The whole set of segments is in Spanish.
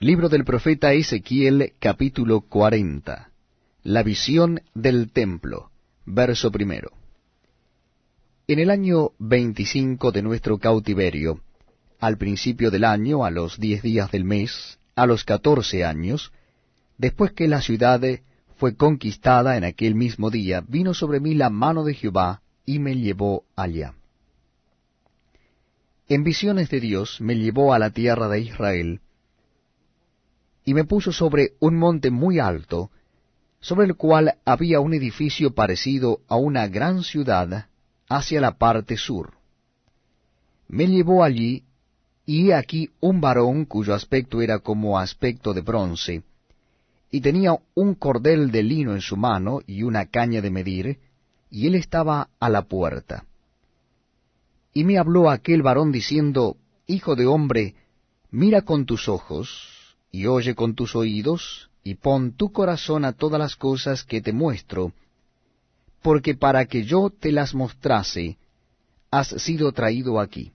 Libro del profeta Ezequiel capítulo 40. La visión del templo. Verso primero. En el año veinticinco de nuestro cautiverio, al principio del año, a los diez días del mes, a los catorce años, después que la ciudad fue conquistada en aquel mismo día, vino sobre mí la mano de Jehová y me llevó allá. En visiones de Dios me llevó a la tierra de Israel, y me puso sobre un monte muy alto, sobre el cual había un edificio parecido a una gran ciudad hacia la parte sur. Me llevó allí, y aquí un varón cuyo aspecto era como aspecto de bronce, y tenía un cordel de lino en su mano y una caña de medir, y él estaba a la puerta. Y me habló aquel varón diciendo, Hijo de hombre, mira con tus ojos, y oye con tus oídos, y pon tu corazón a todas las cosas que te muestro, porque para que yo te las mostrase, has sido traído aquí.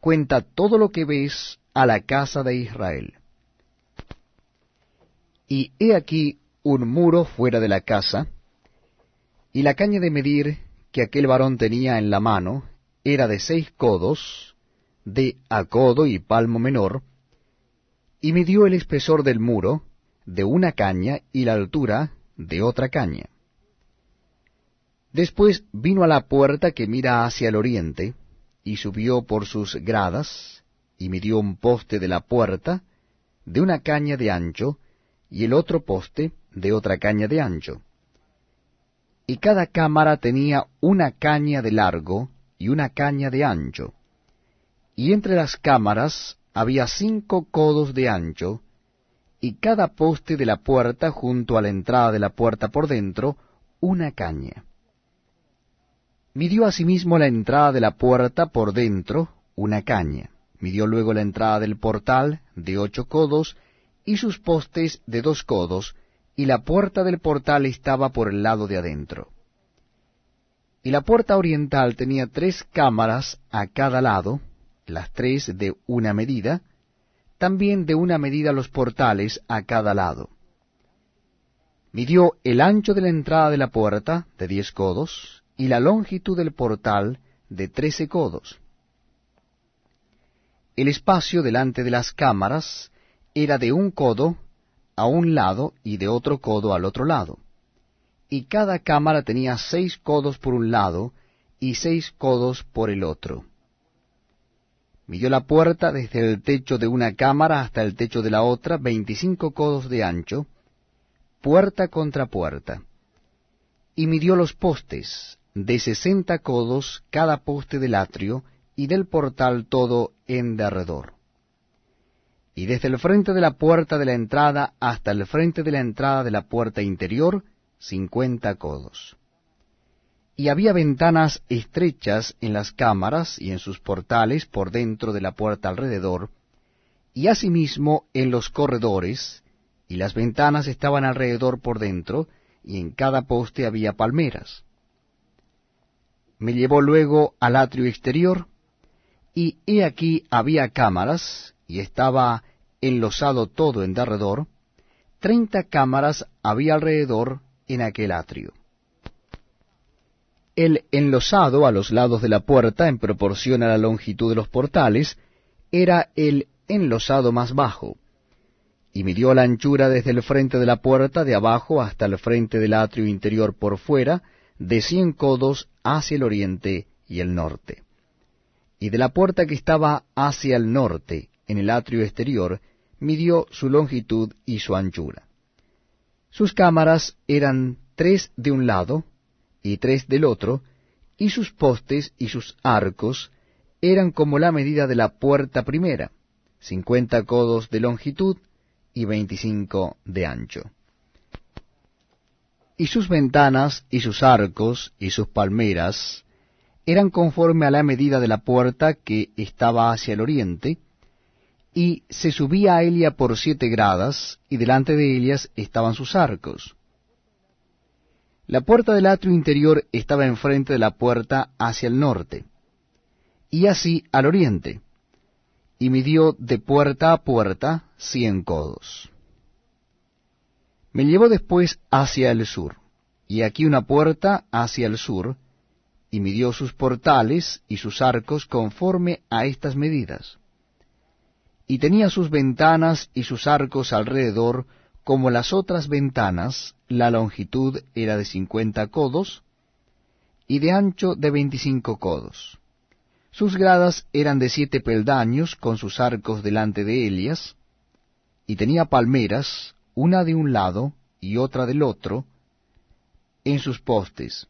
Cuenta todo lo que ves a la casa de Israel. Y he aquí un muro fuera de la casa, y la caña de medir que aquel varón tenía en la mano era de seis codos, de a codo y palmo menor, y midió el espesor del muro de una caña y la altura de otra caña. Después vino a la puerta que mira hacia el oriente, y subió por sus gradas, y midió un poste de la puerta de una caña de ancho, y el otro poste de otra caña de ancho. Y cada cámara tenía una caña de largo y una caña de ancho, y entre las cámaras había cinco codos de ancho, y cada poste de la puerta junto a la entrada de la puerta por dentro, una caña. Midió asimismo la entrada de la puerta por dentro, una caña. Midió luego la entrada del portal, de ocho codos, y sus postes de dos codos, y la puerta del portal estaba por el lado de adentro. Y la puerta oriental tenía tres cámaras a cada lado, las tres de una medida, también de una medida los portales a cada lado. Midió el ancho de la entrada de la puerta de diez codos, y la longitud del portal de trece codos. El espacio delante de las cámaras era de un codo a un lado y de otro codo al otro lado, y cada cámara tenía seis codos por un lado y seis codos por el otro Midió la puerta desde el techo de una cámara hasta el techo de la otra, veinticinco codos de ancho, puerta contra puerta. Y midió los postes, de sesenta codos cada poste del atrio, y del portal todo en derredor. Y desde el frente de la puerta de la entrada hasta el frente de la entrada de la puerta interior, cincuenta codos y había ventanas estrechas en las cámaras y en sus portales por dentro de la puerta alrededor, y asimismo en los corredores, y las ventanas estaban alrededor por dentro, y en cada poste había palmeras. Me llevó luego al atrio exterior, y he aquí había cámaras, y estaba enlosado todo en derredor, treinta cámaras había alrededor en aquel atrio el enlosado a los lados de la puerta, en proporción a la longitud de los portales, era el enlosado más bajo, y midió la anchura desde el frente de la puerta de abajo hasta el frente del atrio interior por fuera, de cien codos hacia el oriente y el norte. Y de la puerta que estaba hacia el norte, en el atrio exterior, midió su longitud y su anchura. Sus cámaras eran tres de un lado, y tres del otro, y sus postes y sus arcos eran como la medida de la puerta primera, cincuenta codos de longitud y veinticinco de ancho. Y sus ventanas y sus arcos y sus palmeras eran conforme a la medida de la puerta que estaba hacia el oriente, y se subía a Elia por siete gradas, y delante de ellas estaban sus arcos. La puerta del atrio interior estaba enfrente de la puerta hacia el norte, y así al oriente, y midió de puerta a puerta cien codos. Me llevó después hacia el sur, y aquí una puerta hacia el sur, y midió sus portales y sus arcos conforme a estas medidas. Y tenía sus ventanas y sus arcos alrededor como las otras ventanas, la longitud era de cincuenta codos, y de ancho de veinticinco codos. Sus gradas eran de siete peldaños, con sus arcos delante de ellas, y tenía palmeras, una de un lado y otra del otro, en sus postes.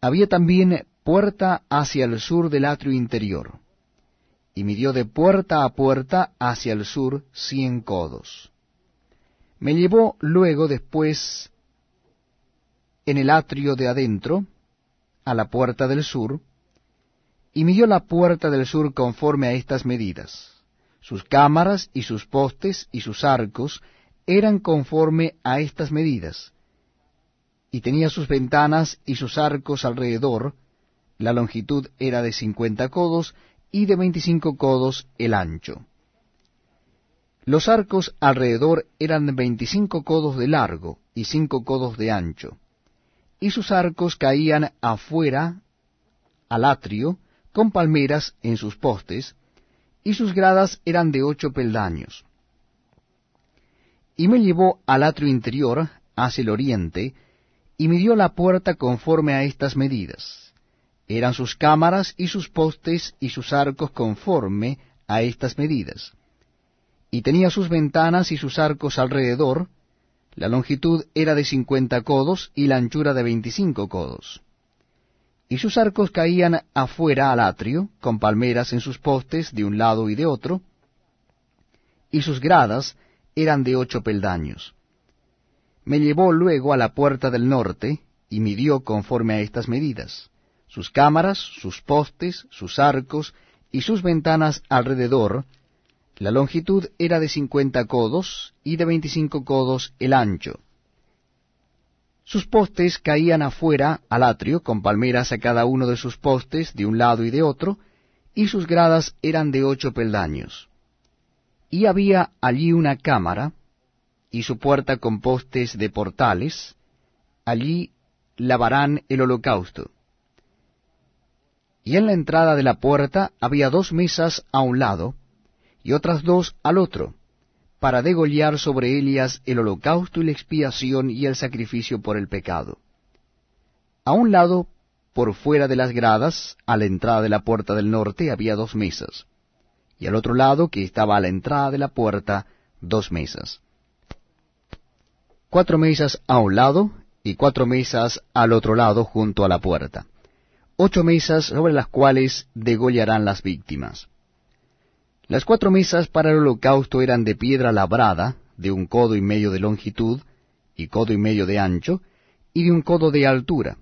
Había también puerta hacia el sur del atrio interior, y midió de puerta a puerta hacia el sur cien codos. Me llevó luego después en el atrio de adentro, a la puerta del sur, y midió la puerta del sur conforme a estas medidas. Sus cámaras y sus postes y sus arcos eran conforme a estas medidas, y tenía sus ventanas y sus arcos alrededor, la longitud era de cincuenta codos y de veinticinco codos el ancho. Los arcos alrededor eran veinticinco codos de largo y cinco codos de ancho y sus arcos caían afuera al atrio, con palmeras en sus postes, y sus gradas eran de ocho peldaños. Y me llevó al atrio interior, hacia el oriente, y midió la puerta conforme a estas medidas. Eran sus cámaras y sus postes y sus arcos conforme a estas medidas. Y tenía sus ventanas y sus arcos alrededor, la longitud era de cincuenta codos y la anchura de veinticinco codos. Y sus arcos caían afuera al atrio, con palmeras en sus postes de un lado y de otro, y sus gradas eran de ocho peldaños. Me llevó luego a la puerta del norte, y midió conforme a estas medidas, sus cámaras, sus postes, sus arcos, y sus ventanas alrededor, la longitud era de cincuenta codos y de veinticinco codos el ancho. Sus postes caían afuera al atrio, con palmeras a cada uno de sus postes de un lado y de otro, y sus gradas eran de ocho peldaños. Y había allí una cámara, y su puerta con postes de portales, allí lavarán el holocausto. Y en la entrada de la puerta había dos mesas a un lado, y otras dos al otro, para degollar sobre ellas el holocausto y la expiación y el sacrificio por el pecado. A un lado, por fuera de las gradas, a la entrada de la puerta del norte, había dos mesas, y al otro lado, que estaba a la entrada de la puerta, dos mesas. Cuatro mesas a un lado y cuatro mesas al otro lado junto a la puerta. Ocho mesas sobre las cuales degollarán las víctimas. Las cuatro mesas para el holocausto eran de piedra labrada, de un codo y medio de longitud, y codo y medio de ancho, y de un codo de altura.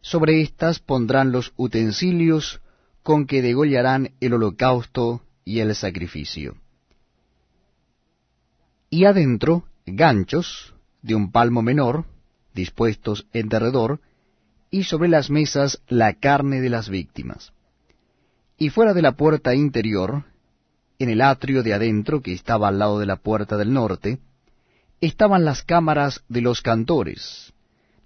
Sobre éstas pondrán los utensilios con que degollarán el holocausto y el sacrificio. Y adentro ganchos de un palmo menor, dispuestos en derredor, y sobre las mesas la carne de las víctimas. Y fuera de la puerta interior en el atrio de adentro, que estaba al lado de la puerta del norte, estaban las cámaras de los cantores,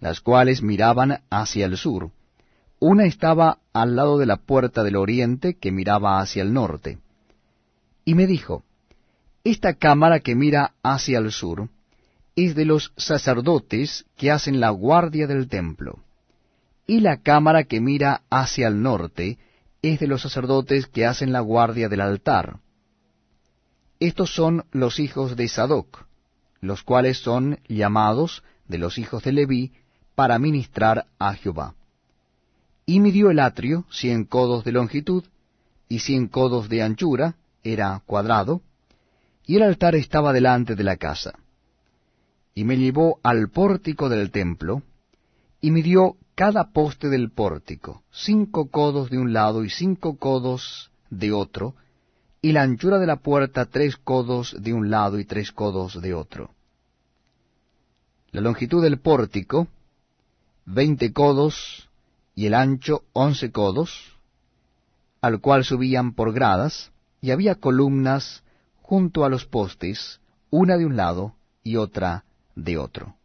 las cuales miraban hacia el sur. Una estaba al lado de la puerta del oriente, que miraba hacia el norte. Y me dijo, Esta cámara que mira hacia el sur es de los sacerdotes que hacen la guardia del templo. Y la cámara que mira hacia el norte es de los sacerdotes que hacen la guardia del altar estos son los hijos de Sadoc, los cuales son llamados de los hijos de Leví para ministrar a Jehová. Y midió el atrio cien codos de longitud y cien codos de anchura, era cuadrado, y el altar estaba delante de la casa. Y me llevó al pórtico del templo, y midió cada poste del pórtico, cinco codos de un lado y cinco codos de otro, y la anchura de la puerta tres codos de un lado y tres codos de otro. La longitud del pórtico, veinte codos, y el ancho once codos, al cual subían por gradas, y había columnas junto a los postes, una de un lado y otra de otro.